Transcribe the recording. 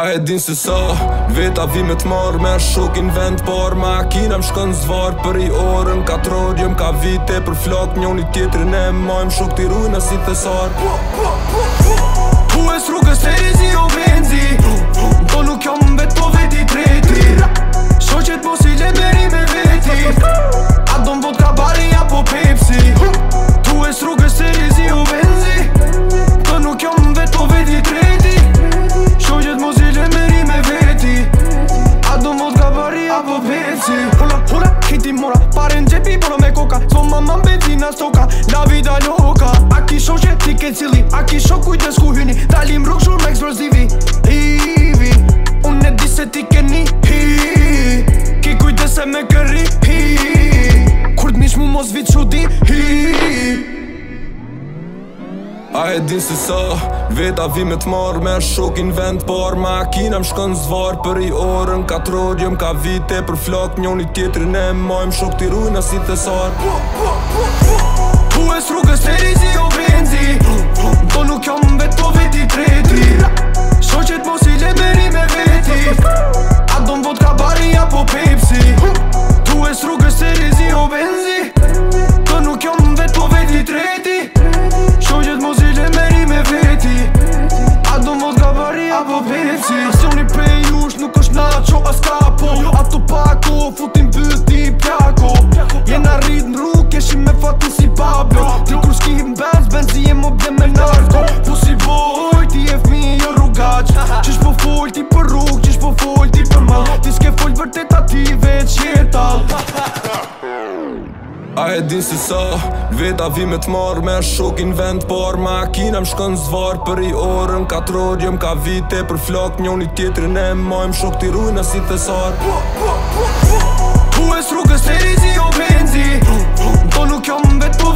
A e din se sa Veta vi me t'mar Me shokin vend par Ma kina m'shkon zvar Për i orën Ka Jëm ka vite Për flak një unit tjetër Ne ma jem shok t'i ruj Në si thesar Pu es rrugës e rizi o benzi Do nuk jom beto po ti mora Pare në gjepi bolo me koka Zvo ma mam stoka Davida Ljoka A ki shon që ti ke cili A ki shon kujtë hyni Dalim rrug shur me eksplozivi Unë e di se ti ke ni Hi Ki kujtë se me këri Hi Kur t'mish mu mos vit që di Hi e din si sa Veta vi me t'marë me shokin vend Por makina shkon zvar për i orën Katror jëm ka vite për flok i tjetërin e majmë shok t'i rujna si thesar Pu, pu, pu, e të rizik qita A e din si sa, Veta vi me t'mar Me shok in vend par, Makina më shkon zvar Për i orën, katër orë, ka vite Për flok njën i tjetëri ne ma shok t'i rujnë si thesar Pua, e srukës kësë zi o jo benzi Pua, pua, pua, pua, pua, pua,